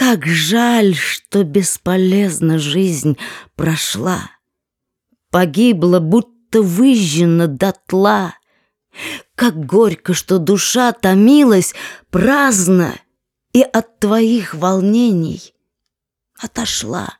Как жаль, что бесполезно жизнь прошла. Погибла, будто выжжена дотла. Как горько, что душа томилась праздно И от твоих волнений отошла.